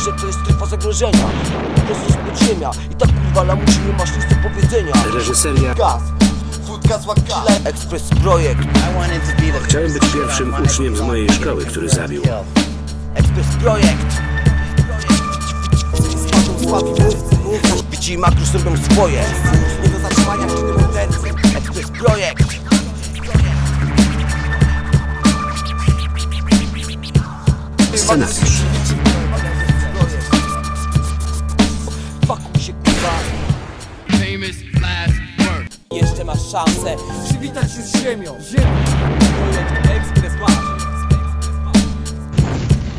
że to jest strefa zagrożenia. Prosto z podziemia. I tak kurwa lamusi nie masz nic do powiedzenia. Reżyseria. Gaz, wódka z łakila Express Projekt, Chciałem być pierwszym uczniem z mojej szkoły, który zabił. Express Projekt. Słabi mówcy Bici i makrus robią swoje. Nie do zatrzymania kiedy mordercy Express Projekt. Scenariusz. Famous last word. Jeszcze masz szansę przywitać się z ziemią. Ziemią Projekt Express masz.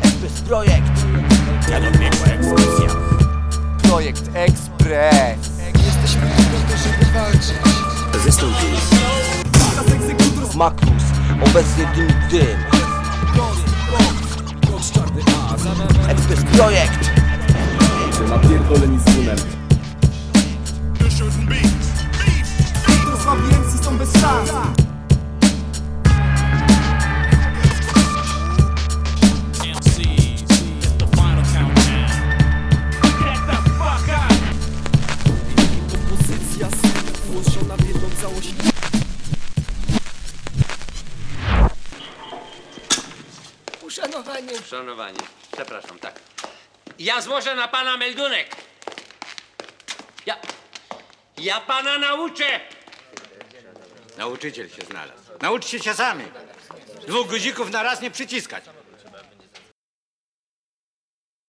Express Projekt. Ja dobiegła ekspresja Projekt Express Jesteśmy tu po to, żeby walczyć. Wystąpili Makrus, obecnie dym dym. Express Projekt. Napierdoleni z Uszanowanie. Uszanowanie. Przepraszam, tak. Ja złożę na pana meldunek. Ja. Ja pana nauczę. Nauczyciel się znalazł. Nauczcie się sami. Dwóch guzików na raz nie przyciskać.